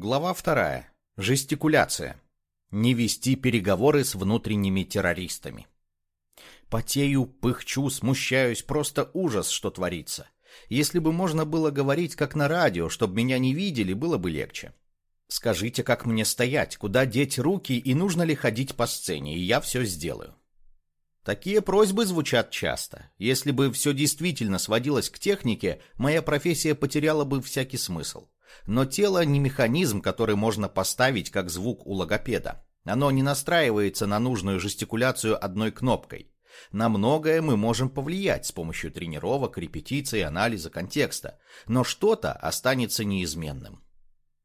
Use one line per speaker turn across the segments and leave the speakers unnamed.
Глава вторая. Жестикуляция. Не вести переговоры с внутренними террористами. Потею, пыхчу, смущаюсь, просто ужас, что творится. Если бы можно было говорить как на радио, чтобы меня не видели, было бы легче. Скажите, как мне стоять, куда деть руки и нужно ли ходить по сцене, и я все сделаю. Такие просьбы звучат часто. Если бы все действительно сводилось к технике, моя профессия потеряла бы всякий смысл. Но тело не механизм, который можно поставить как звук у логопеда. Оно не настраивается на нужную жестикуляцию одной кнопкой. На многое мы можем повлиять с помощью тренировок, репетиций, анализа контекста, но что-то останется неизменным.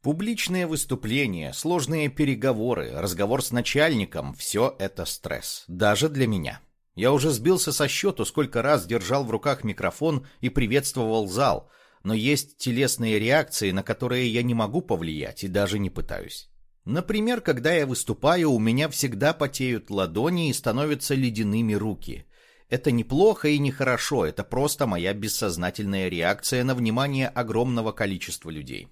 Публичные выступления, сложные переговоры, разговор с начальником – все это стресс, даже для меня. Я уже сбился со счету, сколько раз держал в руках микрофон и приветствовал зал, но есть телесные реакции, на которые я не могу повлиять и даже не пытаюсь. Например, когда я выступаю, у меня всегда потеют ладони и становятся ледяными руки. Это неплохо и нехорошо, это просто моя бессознательная реакция на внимание огромного количества людей.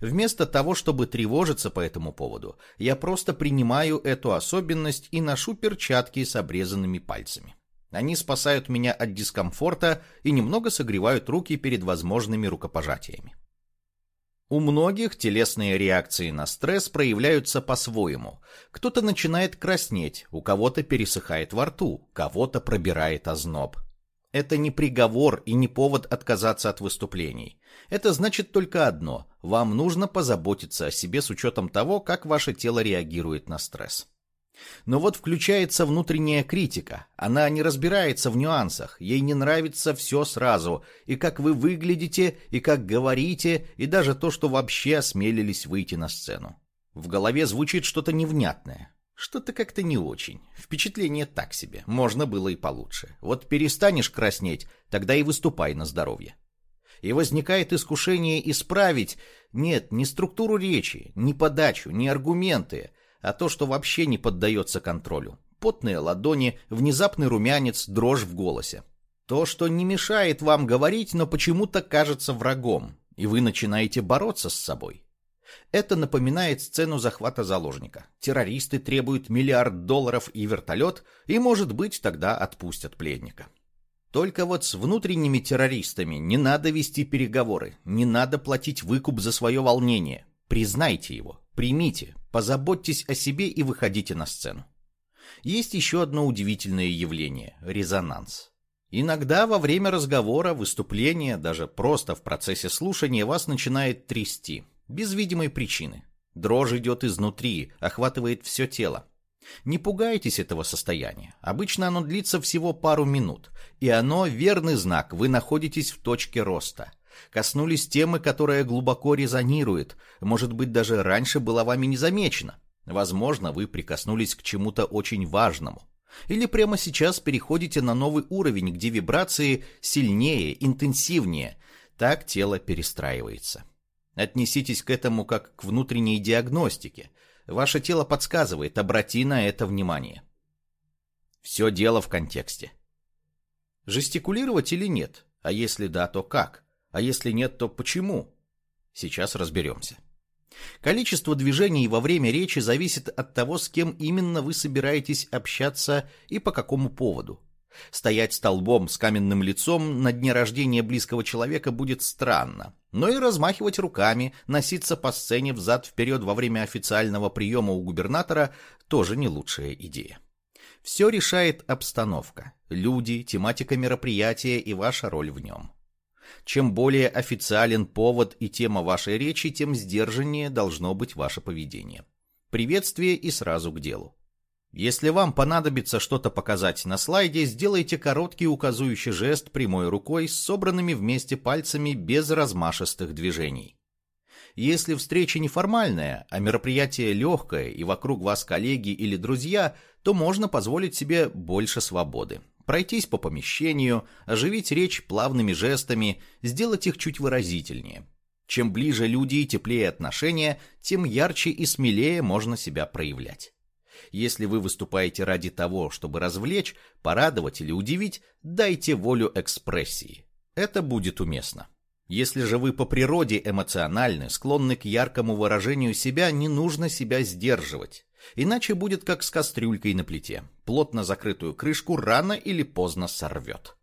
Вместо того, чтобы тревожиться по этому поводу, я просто принимаю эту особенность и ношу перчатки с обрезанными пальцами. Они спасают меня от дискомфорта и немного согревают руки перед возможными рукопожатиями. У многих телесные реакции на стресс проявляются по-своему. Кто-то начинает краснеть, у кого-то пересыхает во рту, кого-то пробирает озноб. Это не приговор и не повод отказаться от выступлений. Это значит только одно – вам нужно позаботиться о себе с учетом того, как ваше тело реагирует на стресс. Но вот включается внутренняя критика. Она не разбирается в нюансах, ей не нравится все сразу, и как вы выглядите, и как говорите, и даже то, что вообще осмелились выйти на сцену. В голове звучит что-то невнятное. Что-то как-то не очень. Впечатление так себе. Можно было и получше. Вот перестанешь краснеть, тогда и выступай на здоровье. И возникает искушение исправить, нет, не структуру речи, не подачу, не аргументы, а то, что вообще не поддается контролю. Потные ладони, внезапный румянец, дрожь в голосе. То, что не мешает вам говорить, но почему-то кажется врагом, и вы начинаете бороться с собой. Это напоминает сцену захвата заложника. Террористы требуют миллиард долларов и вертолет, и, может быть, тогда отпустят пленника. Только вот с внутренними террористами не надо вести переговоры, не надо платить выкуп за свое волнение. Признайте его, примите, позаботьтесь о себе и выходите на сцену. Есть еще одно удивительное явление – резонанс. Иногда во время разговора, выступления, даже просто в процессе слушания вас начинает трясти, без видимой причины. Дрожь идет изнутри, охватывает все тело. Не пугайтесь этого состояния. Обычно оно длится всего пару минут, и оно верный знак, вы находитесь в точке роста. Коснулись темы, которая глубоко резонирует, может быть, даже раньше была вами не. Возможно, вы прикоснулись к чему-то очень важному. Или прямо сейчас переходите на новый уровень, где вибрации сильнее, интенсивнее. Так тело перестраивается. Отнеситесь к этому как к внутренней диагностике. Ваше тело подсказывает, обрати на это внимание. Все дело в контексте. Жестикулировать или нет? А если да, то как? А если нет, то почему? Сейчас разберемся. Количество движений во время речи зависит от того, с кем именно вы собираетесь общаться и по какому поводу. Стоять столбом с каменным лицом на дне рождения близкого человека будет странно. Но и размахивать руками, носиться по сцене взад-вперед во время официального приема у губернатора тоже не лучшая идея. Все решает обстановка, люди, тематика мероприятия и ваша роль в нем. Чем более официален повод и тема вашей речи, тем сдержаннее должно быть ваше поведение. Приветствие и сразу к делу. Если вам понадобится что-то показать на слайде, сделайте короткий указующий жест прямой рукой с собранными вместе пальцами без размашистых движений. Если встреча неформальная, а мероприятие легкое и вокруг вас коллеги или друзья, то можно позволить себе больше свободы. Пройтись по помещению, оживить речь плавными жестами, сделать их чуть выразительнее. Чем ближе люди и теплее отношения, тем ярче и смелее можно себя проявлять. Если вы выступаете ради того, чтобы развлечь, порадовать или удивить, дайте волю экспрессии. Это будет уместно. Если же вы по природе эмоциональны, склонны к яркому выражению себя, не нужно себя сдерживать. Иначе будет как с кастрюлькой на плите. Плотно закрытую крышку рано или поздно сорвет.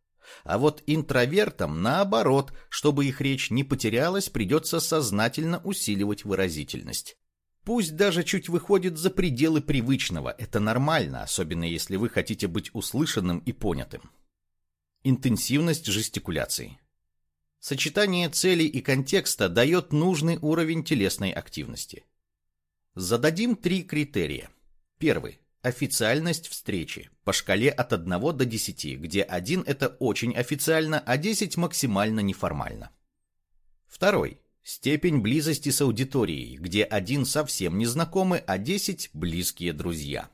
А вот интровертам, наоборот, чтобы их речь не потерялась, придется сознательно усиливать выразительность. Пусть даже чуть выходит за пределы привычного, это нормально, особенно если вы хотите быть услышанным и понятым. Интенсивность жестикуляции. Сочетание целей и контекста дает нужный уровень телесной активности. Зададим три критерия. Первый. Официальность встречи. По шкале от 1 до 10, где 1 это очень официально, а 10 максимально неформально. Второй. Степень близости с аудиторией, где 1 совсем незнакомый, а 10 близкие друзья.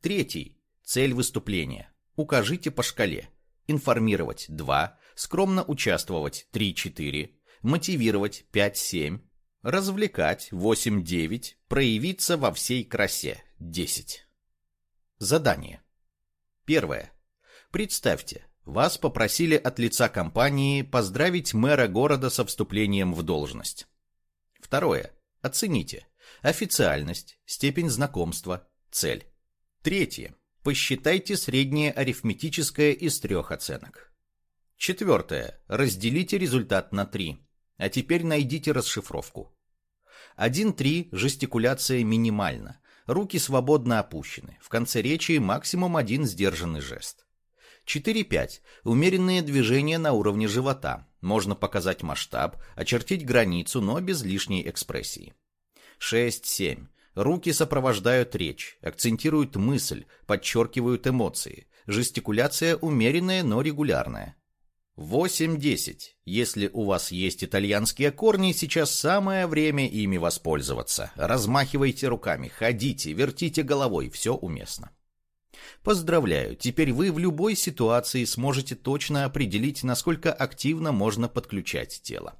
Третий. Цель выступления. Укажите по шкале. Информировать 2, скромно участвовать 3-4, мотивировать 5-7, развлекать 8-9, проявиться во всей красе 10. Задание. Первое. Представьте, вас попросили от лица компании поздравить мэра города со вступлением в должность. Второе. Оцените. Официальность, степень знакомства, цель. Третье. Посчитайте среднее арифметическое из трех оценок. Четвертое. Разделите результат на три. А теперь найдите расшифровку. 1.3. Жестикуляция минимальна. Руки свободно опущены. В конце речи максимум один сдержанный жест. 4.5. Умеренные движения на уровне живота. Можно показать масштаб, очертить границу, но без лишней экспрессии. 6.7. Руки сопровождают речь, акцентируют мысль, подчеркивают эмоции. Жестикуляция умеренная, но регулярная. 8-10. Если у вас есть итальянские корни, сейчас самое время ими воспользоваться. Размахивайте руками, ходите, вертите головой, все уместно. Поздравляю, теперь вы в любой ситуации сможете точно определить, насколько активно можно подключать тело.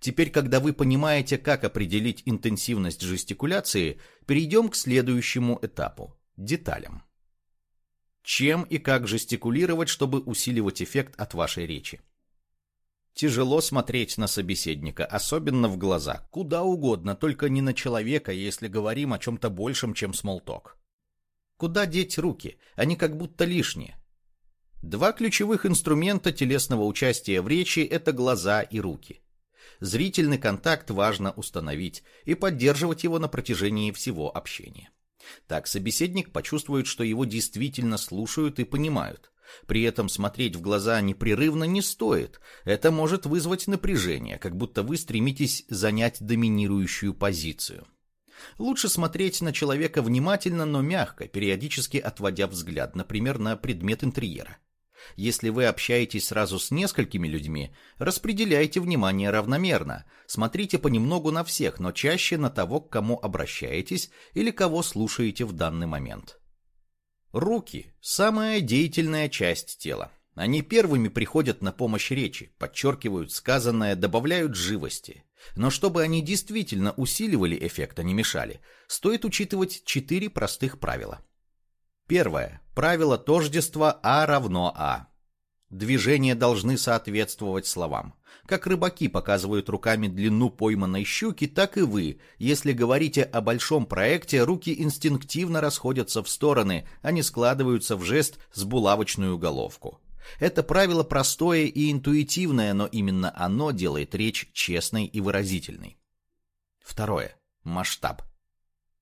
Теперь, когда вы понимаете, как определить интенсивность жестикуляции, перейдем к следующему этапу – деталям. Чем и как жестикулировать, чтобы усиливать эффект от вашей речи? Тяжело смотреть на собеседника, особенно в глаза. Куда угодно, только не на человека, если говорим о чем-то большем, чем смолток. Куда деть руки? Они как будто лишние. Два ключевых инструмента телесного участия в речи – это глаза и руки. Зрительный контакт важно установить и поддерживать его на протяжении всего общения. Так собеседник почувствует, что его действительно слушают и понимают. При этом смотреть в глаза непрерывно не стоит. Это может вызвать напряжение, как будто вы стремитесь занять доминирующую позицию. Лучше смотреть на человека внимательно, но мягко, периодически отводя взгляд, например, на предмет интерьера. Если вы общаетесь сразу с несколькими людьми, распределяйте внимание равномерно. Смотрите понемногу на всех, но чаще на того, к кому обращаетесь или кого слушаете в данный момент. Руки – самая деятельная часть тела. Они первыми приходят на помощь речи, подчеркивают сказанное, добавляют живости. Но чтобы они действительно усиливали эффект, а не мешали, стоит учитывать четыре простых правила. Первое. Правило тождества А равно А. Движения должны соответствовать словам. Как рыбаки показывают руками длину пойманной щуки, так и вы. Если говорите о большом проекте, руки инстинктивно расходятся в стороны, а не складываются в жест с булавочную головку. Это правило простое и интуитивное, но именно оно делает речь честной и выразительной. Второе. Масштаб.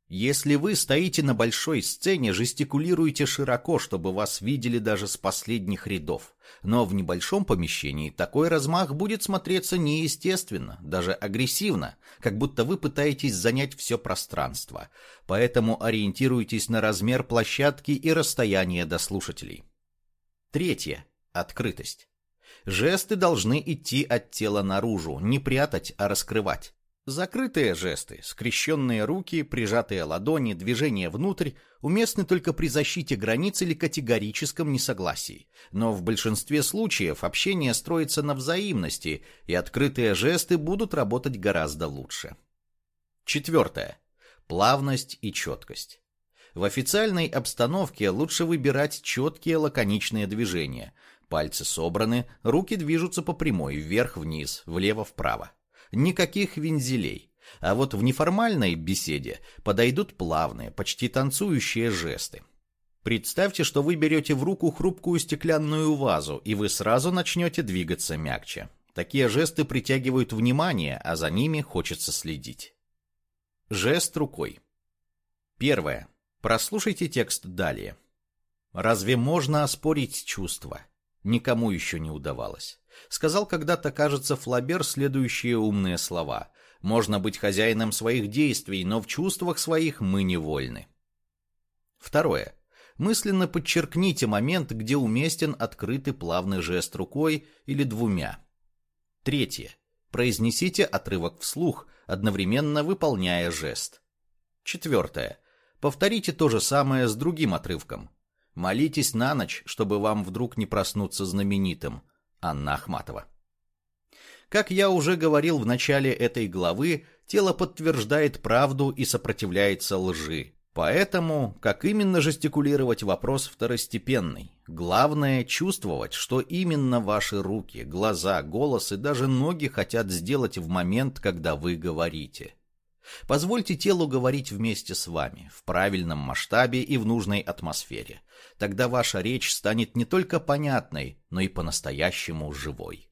Если вы стоите на большой сцене, жестикулируйте широко, чтобы вас видели даже с последних рядов. Но в небольшом помещении такой размах будет смотреться неестественно, даже агрессивно, как будто вы пытаетесь занять все пространство. Поэтому ориентируйтесь на размер площадки и расстояние до слушателей. Третье. Открытость. Жесты должны идти от тела наружу, не прятать, а раскрывать. Закрытые жесты, скрещенные руки, прижатые ладони, движение внутрь уместны только при защите границ или категорическом несогласии. Но в большинстве случаев общение строится на взаимности, и открытые жесты будут работать гораздо лучше. Четвертое. Плавность и четкость. В официальной обстановке лучше выбирать четкие лаконичные движения. Пальцы собраны, руки движутся по прямой, вверх-вниз, влево-вправо. Никаких вензелей. А вот в неформальной беседе подойдут плавные, почти танцующие жесты. Представьте, что вы берете в руку хрупкую стеклянную вазу, и вы сразу начнете двигаться мягче. Такие жесты притягивают внимание, а за ними хочется следить. Жест рукой. Первое. Прослушайте текст далее. Разве можно оспорить чувства? Никому еще не удавалось. Сказал когда-то, кажется, Флабер следующие умные слова. Можно быть хозяином своих действий, но в чувствах своих мы невольны. Второе. Мысленно подчеркните момент, где уместен открытый плавный жест рукой или двумя. Третье. Произнесите отрывок вслух, одновременно выполняя жест. Четвертое. Повторите то же самое с другим отрывком. Молитесь на ночь, чтобы вам вдруг не проснуться знаменитым. Анна Ахматова. Как я уже говорил в начале этой главы, тело подтверждает правду и сопротивляется лжи. Поэтому, как именно жестикулировать, вопрос второстепенный. Главное – чувствовать, что именно ваши руки, глаза, голос и даже ноги хотят сделать в момент, когда вы говорите. Позвольте телу говорить вместе с вами, в правильном масштабе и в нужной атмосфере. Тогда ваша речь станет не только понятной, но и по-настоящему живой.